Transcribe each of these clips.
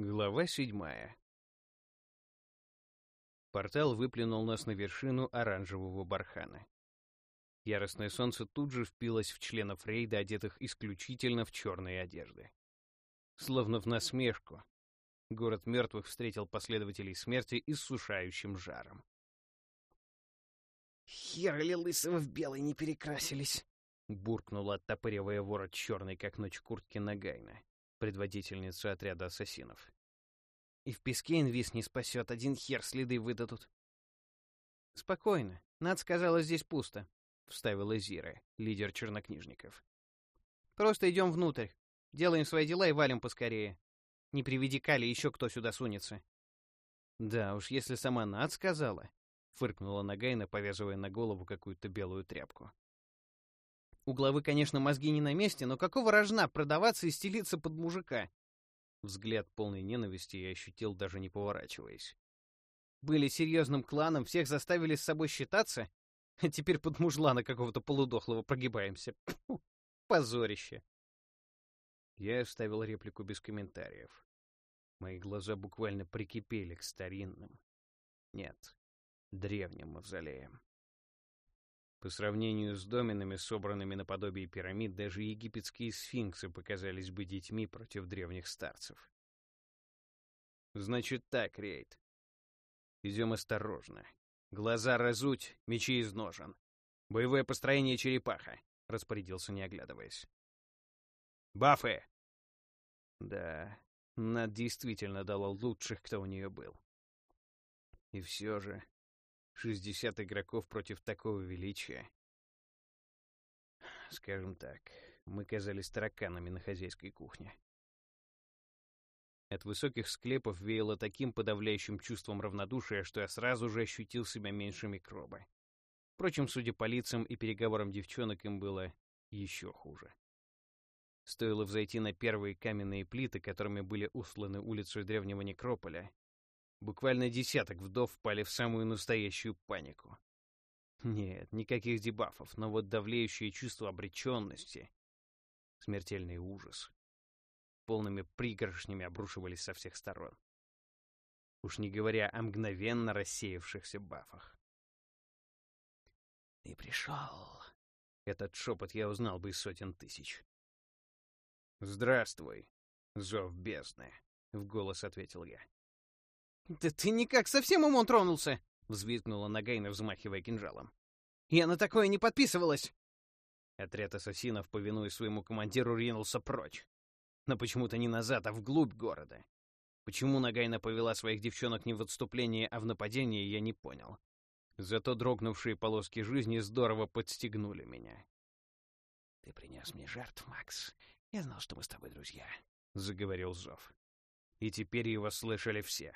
Глава седьмая. Портал выплюнул нас на вершину оранжевого бархана. Яростное солнце тут же впилось в членов рейда, одетых исключительно в черные одежды. Словно в насмешку, город мертвых встретил последователей смерти иссушающим жаром. «Хер или лысого в белый не перекрасились!» — буркнула, оттопыривая ворот черной, как ночь куртки Нагайна предводительницу отряда ассасинов. И в песке инвиз не спасет, один хер следы выдадут. «Спокойно. Над сказала, здесь пусто», — вставила Зира, лидер чернокнижников. «Просто идем внутрь, делаем свои дела и валим поскорее. Не приведи Кали, еще кто сюда сунется». «Да уж, если сама Над сказала», — фыркнула Нагайна, повязывая на голову какую-то белую тряпку. У главы, конечно, мозги не на месте, но какого рожна продаваться и стелиться под мужика? Взгляд полной ненависти я ощутил, даже не поворачиваясь. Были серьезным кланом, всех заставили с собой считаться, а теперь под мужлана какого-то полудохлого прогибаемся. Фу, позорище. Я оставил реплику без комментариев. Мои глаза буквально прикипели к старинным. Нет, древним мавзолеям. По сравнению с доменами, собранными наподобие пирамид, даже египетские сфинксы показались бы детьми против древних старцев. Значит так, Рейд. Идем осторожно. Глаза разуть, мечи из ножен. Боевое построение черепаха, — распорядился, не оглядываясь. Бафы! Да, Над действительно дала лучших, кто у нее был. И все же 60 игроков против такого величия. Скажем так, мы казались тараканами на хозяйской кухне. От высоких склепов веяло таким подавляющим чувством равнодушия, что я сразу же ощутил себя меньше микроба. Впрочем, судя по лицам и переговорам девчонок, им было еще хуже. Стоило взойти на первые каменные плиты, которыми были усланы улицы древнего некрополя, Буквально десяток вдов впали в самую настоящую панику. Нет, никаких дебафов, но вот давлеющее чувство обреченности, смертельный ужас, полными пригоршнями обрушивались со всех сторон. Уж не говоря о мгновенно рассеявшихся бафах. «Ты пришел!» Этот шепот я узнал бы из сотен тысяч. «Здравствуй, зов бездны!» — в голос ответил я. «Да ты никак совсем умом тронулся!» — взвизгнула Нагайна, взмахивая кинжалом. «Я на такое не подписывалась!» Отряд ассасинов, повинуясь своему командиру, ринулся прочь. Но почему-то не назад, а вглубь города. Почему Нагайна повела своих девчонок не в отступление, а в нападение, я не понял. Зато дрогнувшие полоски жизни здорово подстегнули меня. «Ты принес мне жертв, Макс. Я знал, что мы с тобой друзья», — заговорил Зов. И теперь его слышали все.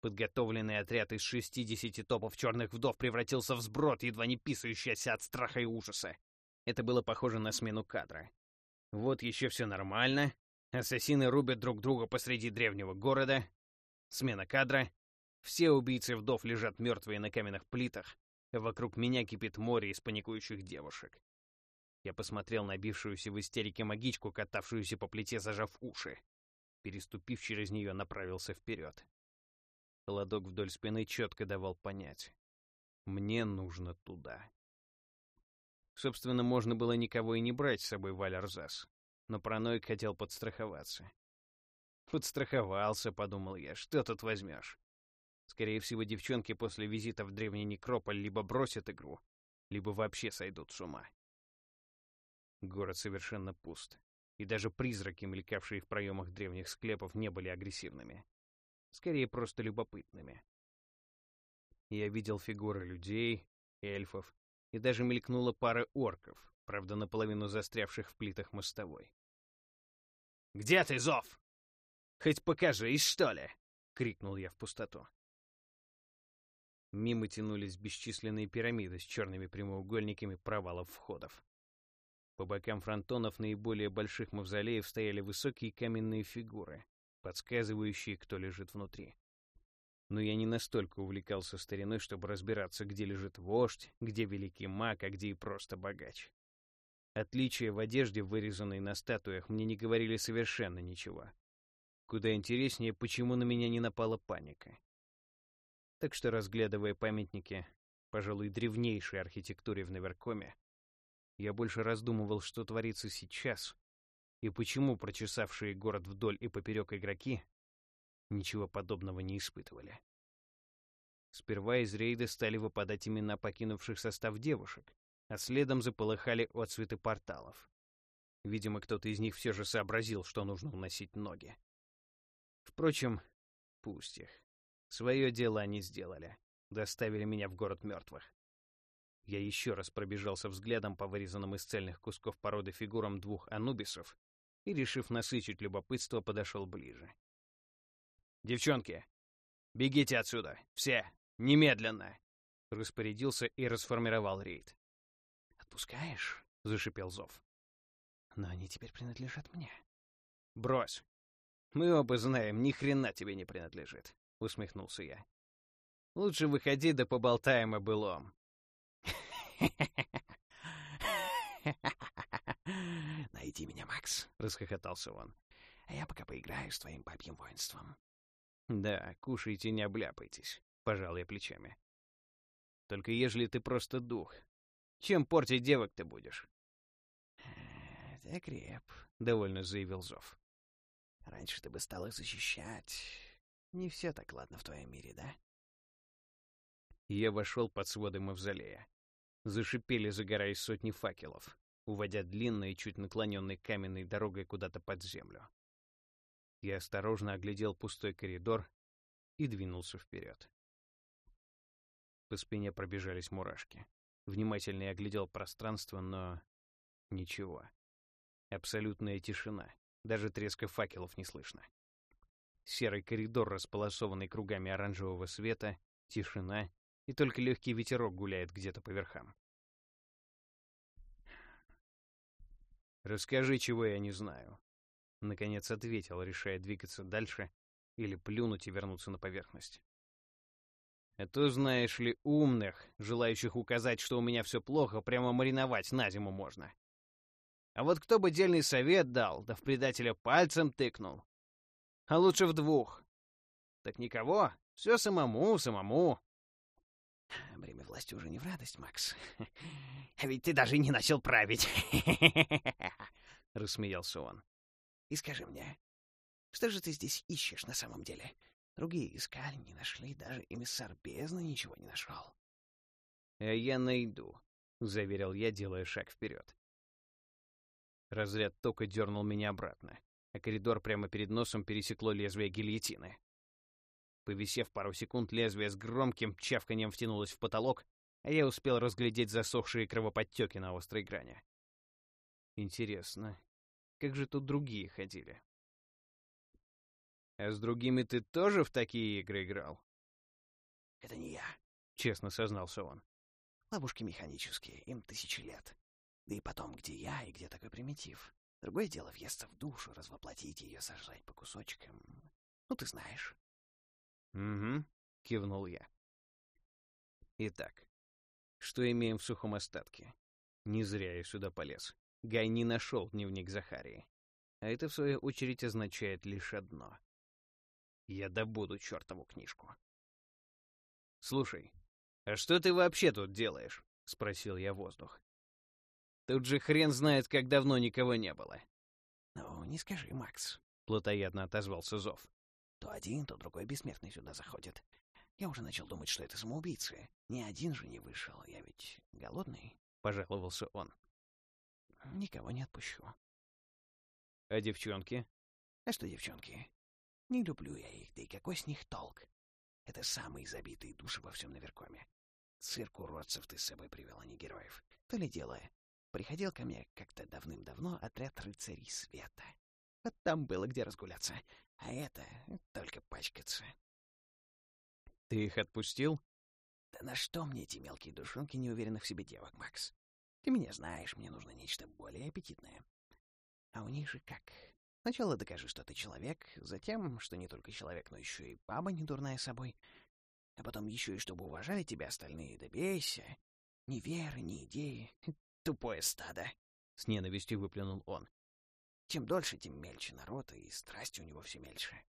Подготовленный отряд из 60 топов черных вдов превратился в сброд, едва не писающийся от страха и ужаса. Это было похоже на смену кадра. Вот еще все нормально. Ассасины рубят друг друга посреди древнего города. Смена кадра. Все убийцы вдов лежат мертвые на каменных плитах. Вокруг меня кипит море из паникующих девушек. Я посмотрел на бившуюся в истерике магичку, катавшуюся по плите, зажав уши. Переступив через нее, направился вперед. Холодок вдоль спины четко давал понять. Мне нужно туда. Собственно, можно было никого и не брать с собой в Алярзас, но параноик хотел подстраховаться. «Подстраховался», — подумал я, — «что тут возьмешь?» Скорее всего, девчонки после визита в древний некрополь либо бросят игру, либо вообще сойдут с ума. Город совершенно пуст, и даже призраки, мелькавшие в проемах древних склепов, не были агрессивными скорее просто любопытными. Я видел фигуры людей, эльфов, и даже мелькнула пара орков, правда, наполовину застрявших в плитах мостовой. «Где ты, Зов? Хоть покажись, что ли!» — крикнул я в пустоту. Мимо тянулись бесчисленные пирамиды с черными прямоугольниками провалов входов. По бокам фронтонов наиболее больших мавзолеев стояли высокие каменные фигуры, подсказывающие, кто лежит внутри. Но я не настолько увлекался стариной, чтобы разбираться, где лежит вождь, где великий маг, а где и просто богач. Отличия в одежде, вырезанной на статуях, мне не говорили совершенно ничего. Куда интереснее, почему на меня не напала паника. Так что, разглядывая памятники, пожалуй, древнейшей архитектуре в Наверкоме, я больше раздумывал, что творится сейчас, и почему прочесавшие город вдоль и поперек игроки ничего подобного не испытывали. Сперва из рейда стали выпадать имена покинувших состав девушек, а следом заполыхали отцветы порталов. Видимо, кто-то из них все же сообразил, что нужно уносить ноги. Впрочем, пусть их. Свое дело они сделали. Доставили меня в город мертвых. Я еще раз пробежался взглядом по вырезанным из цельных кусков породы фигурам двух анубисов и, решив насытить любопытство, подошел ближе. «Девчонки, бегите отсюда! Все! Немедленно!» Распорядился и расформировал рейд. «Отпускаешь?» — зашипел Зов. «Но они теперь принадлежат мне». «Брось! Мы оба знаем, ни хрена тебе не принадлежит», — усмехнулся я. «Лучше выходи да поболтаем о былом». «Найди меня, Макс», — расхохотался он. «А я пока поиграю с твоим бабьим воинством». «Да, кушайте, не обляпайтесь», — пожал я плечами. «Только ежели ты просто дух, чем портить девок ты будешь?» «Ты креп», — довольно заявил Зов. «Раньше ты бы стал их защищать. Не все так ладно в твоем мире, да?» Я вошел под своды мавзолея. Зашипели, загораясь сотни факелов, уводя длинной, чуть наклоненной каменной дорогой куда-то под землю. Я осторожно оглядел пустой коридор и двинулся вперед. По спине пробежались мурашки. Внимательно я оглядел пространство, но... Ничего. Абсолютная тишина. Даже треска факелов не слышно. Серый коридор, располосованный кругами оранжевого света, тишина, и только легкий ветерок гуляет где-то по верхам. «Расскажи, чего я не знаю», — наконец ответил, решая двигаться дальше или плюнуть и вернуться на поверхность. А то, знаешь ли, умных, желающих указать, что у меня все плохо, прямо мариновать на зиму можно. А вот кто бы дельный совет дал, да в предателя пальцем тыкнул. А лучше в двух. Так никого, все самому, самому. Бремя власти уже не в радость, Макс. А ведь ты даже не начал править. Рассмеялся он. И скажи мне, что же ты здесь ищешь на самом деле? Другие искали, не нашли, даже эмиссар бездны ничего не нашел. — А я найду, — заверил я, делая шаг вперед. Разряд тока дернул меня обратно, а коридор прямо перед носом пересекло лезвие гильотины. Повисев пару секунд, лезвие с громким чавканием втянулось в потолок, а я успел разглядеть засохшие кровоподтеки на острой грани. Интересно, как же тут другие ходили? А с другими ты тоже в такие игры играл? Это не я, честно сознался он. Ловушки механические, им тысячи лет. Да и потом, где я и где такой примитив? Другое дело въесться в душу, развоплотить ее, сожрать по кусочкам. Ну, ты знаешь. Угу, кивнул я. Итак, что имеем в сухом остатке? Не зря я сюда полез. Гай не нашел дневник Захарии. А это, в свою очередь, означает лишь одно. Я добуду чертову книжку. «Слушай, а что ты вообще тут делаешь?» — спросил я воздух. «Тут же хрен знает, как давно никого не было». «Ну, не скажи, Макс», — плотоядно отозвался Зов. «То один, то другой бессмертный сюда заходит. Я уже начал думать, что это самоубийцы. Ни один же не вышел, я ведь голодный», — пожаловался он. «Никого не отпущу». «А девчонки?» «А что девчонки? Не люблю я их, да и какой с них толк? Это самые забитые души во всем Наверкоме. Цирк уродцев ты с собой привел, а не героев. То ли дело. Приходил ко мне как-то давным-давно отряд рыцарей света. Там было где разгуляться. А это только пачкаться. Ты их отпустил? Да на что мне эти мелкие душонки неуверенных в себе девок, Макс? Ты меня знаешь, мне нужно нечто более аппетитное. А у них же как? Сначала докажи, что ты человек, затем, что не только человек, но еще и баба не дурная собой, а потом еще и чтобы уважали тебя остальные, добейся. Ни веры, ни идеи. Тупое стадо. С ненавистью выплюнул он. Чем дольше, тем мельче народ, и страсти у него все мельче.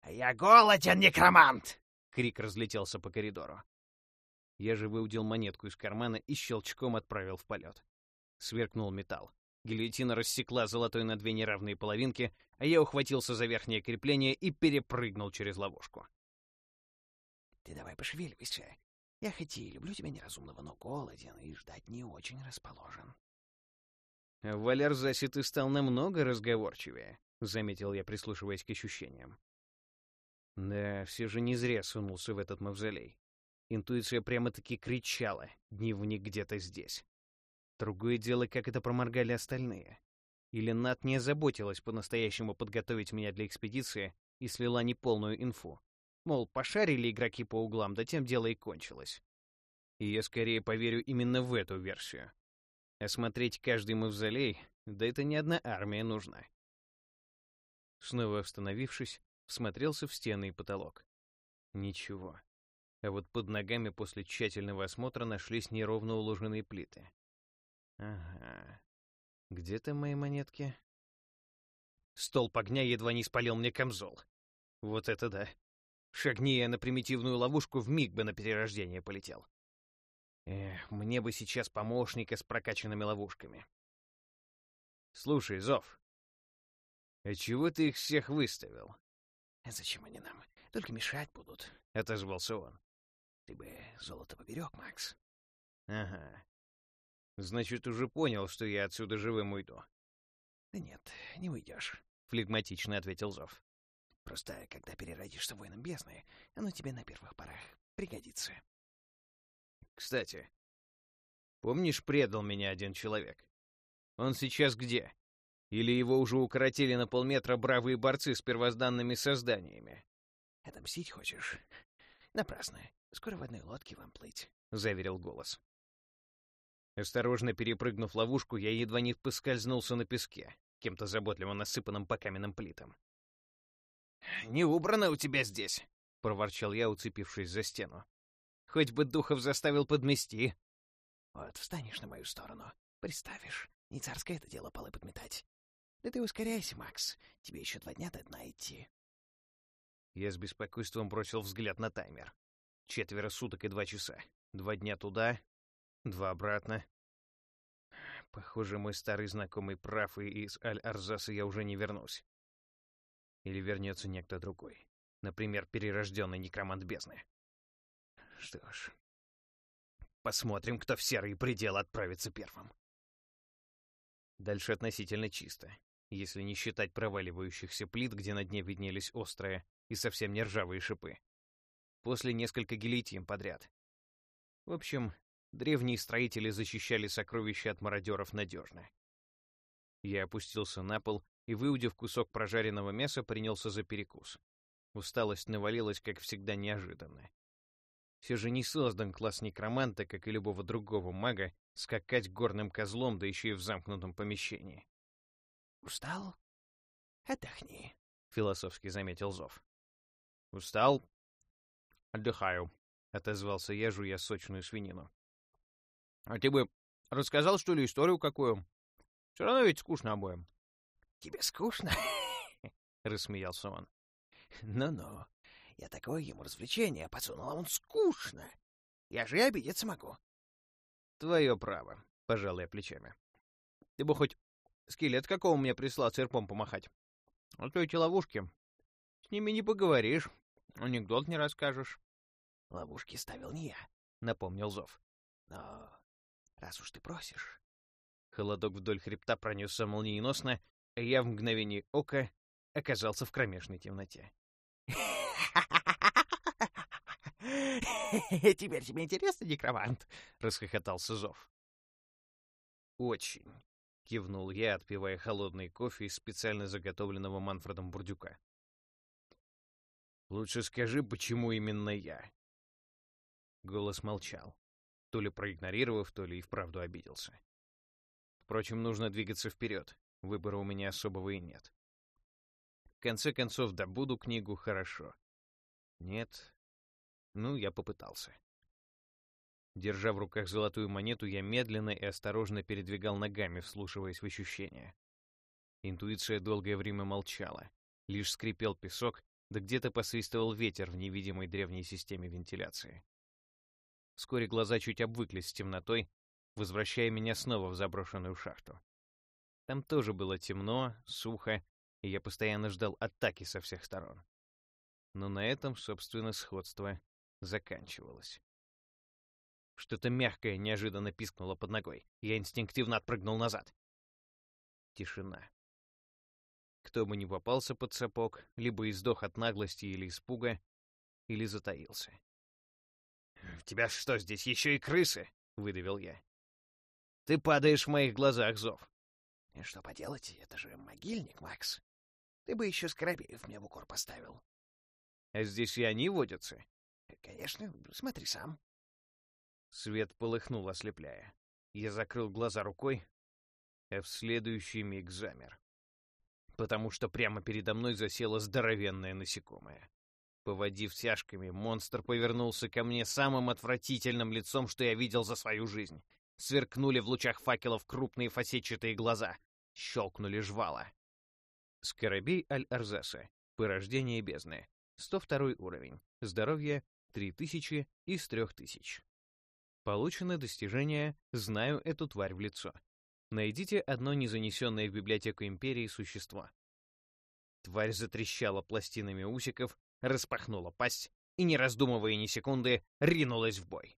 «А я голоден, некромант!» — крик разлетелся по коридору. Я же выудил монетку из кармана и щелчком отправил в полет. Сверкнул металл. Гильотина рассекла золотой на две неравные половинки, а я ухватился за верхнее крепление и перепрыгнул через ловушку. «Ты давай пошевеливайся. Я хоть и люблю тебя неразумного, но голоден и ждать не очень расположен». «В Алярзасе ты стал намного разговорчивее», — заметил я, прислушиваясь к ощущениям. Да, все же не зря сунулся в этот мавзолей. Интуиция прямо-таки кричала, дневник где-то здесь. Другое дело, как это проморгали остальные. Или Нат не заботилась по-настоящему подготовить меня для экспедиции и слила неполную инфу. Мол, пошарили игроки по углам, да тем дело и кончилось. И я скорее поверю именно в эту версию. Осмотреть каждый мавзолей, да это не одна армия нужна. Снова остановившись, всмотрелся в стены и потолок. Ничего. А вот под ногами после тщательного осмотра нашлись неровно уложенные плиты. Ага. Где-то мои монетки? Столб огня едва не спалил мне камзол. Вот это да. Шагни я на примитивную ловушку, в миг бы на перерождение полетел. Эх, мне бы сейчас помощника с прокачанными ловушками. Слушай, Зов, а чего ты их всех выставил? Зачем они нам? Только мешать будут, — отозвался он. Ты бы золото поберег, Макс. Ага. Значит, уже понял, что я отсюда живым уйду. Да нет, не уйдешь, — флегматично ответил Зов. Просто, когда переродишься воином бездны, оно тебе на первых порах пригодится. Кстати, помнишь, предал меня один человек? Он сейчас где? Или его уже укоротили на полметра бравые борцы с первозданными созданиями? Отомстить хочешь? Напрасно. Скоро в одной лодке вам плыть, — заверил голос. Осторожно перепрыгнув ловушку, я едва не поскользнулся на песке, кем-то заботливо насыпанным по каменным плитам. «Не убрано у тебя здесь!» — проворчал я, уцепившись за стену. «Хоть бы духов заставил подмести!» «Вот, встанешь на мою сторону, приставишь. Не царское это дело полы подметать. Да ты ускоряйся, Макс, тебе еще два дня до дна идти». Я с беспокойством бросил взгляд на таймер. Четверо суток и два часа. Два дня туда, два обратно. Похоже, мой старый знакомый прав, и из Аль-Арзаса я уже не вернусь. Или вернется некто другой. Например, перерожденный некромант бездны. Что ж, посмотрим, кто в серый предел отправится первым. Дальше относительно чисто, если не считать проваливающихся плит, где на дне виднелись острые и совсем не ржавые шипы. После несколько гильотин подряд. В общем, древние строители защищали сокровища от мародеров надежно. Я опустился на пол и, выудив кусок прожаренного мяса, принялся за перекус. Усталость навалилась, как всегда, неожиданно. Все же не создан класс некроманта, как и любого другого мага, скакать горным козлом, да еще и в замкнутом помещении. «Устал? Отдохни», — философски заметил Зов. «Устал? Отдыхаю», — отозвался я, жуя сочную свинину. «А ты бы рассказал, что ли, историю какую? Все равно ведь скучно обоим». «Тебе скучно?» — рассмеялся он. «Ну-ну, я такое ему развлечение подсунул, а он скучно. Я же и обидеться могу». «Твое право», — пожал я плечами. «Ты бы хоть скелет какого мне прислал церпом помахать. А то эти ловушки. С ними не поговоришь, анекдот не расскажешь». «Ловушки ставил не я», — напомнил Зов. «Но раз уж ты просишь...» Холодок вдоль хребта пронесся молниеносно, а я в мгновение ока оказался в кромешной темноте. «Теперь тебе интересно, некромант?» — расхохотался Зов. «Очень», — кивнул я, отпивая холодный кофе из специально заготовленного Манфредом бурдюка. «Лучше скажи, почему именно я?» Голос молчал, то ли проигнорировав, то ли и вправду обиделся. Впрочем, нужно двигаться вперед, выбора у меня особого и нет. В конце концов, добуду книгу хорошо. Нет. Ну, я попытался. Держа в руках золотую монету, я медленно и осторожно передвигал ногами, вслушиваясь в ощущения. Интуиция долгое время молчала. Лишь скрипел песок, да где-то посвистывал ветер в невидимой древней системе вентиляции. Вскоре глаза чуть обвыклись с темнотой, возвращая меня снова в заброшенную шахту. Там тоже было темно, сухо, и я постоянно ждал атаки со всех сторон. Но на этом, собственно, сходство заканчивалось. Что-то мягкое неожиданно пискнуло под ногой. Я инстинктивно отпрыгнул назад. Тишина. Кто бы ни попался под сапог, либо издох от наглости или испуга, или затаился. «В тебя что, здесь еще и крысы?» — выдавил я. «Ты падаешь в моих глазах, Зов». «Что поделать, это же могильник, Макс. Ты бы еще Скоробеев мне в укор поставил». «А здесь и они водятся?» «Конечно, смотри сам». Свет полыхнул, ослепляя. Я закрыл глаза рукой, а в следующий миг замер. Потому что прямо передо мной засело здоровенное насекомое. Поводив тяжками, монстр повернулся ко мне самым отвратительным лицом, что я видел за свою жизнь. Сверкнули в лучах факелов крупные фасетчатые глаза. Щелкнули жвала. Скоробей Аль-Арзаса. Порождение бездны. 102 уровень. Здоровье 3000 из 3000. Получено достижение «Знаю эту тварь в лицо». Найдите одно незанесенное в библиотеку Империи существо. Тварь затрещала пластинами усиков, распахнула пасть и, не раздумывая ни секунды, ринулась в бой.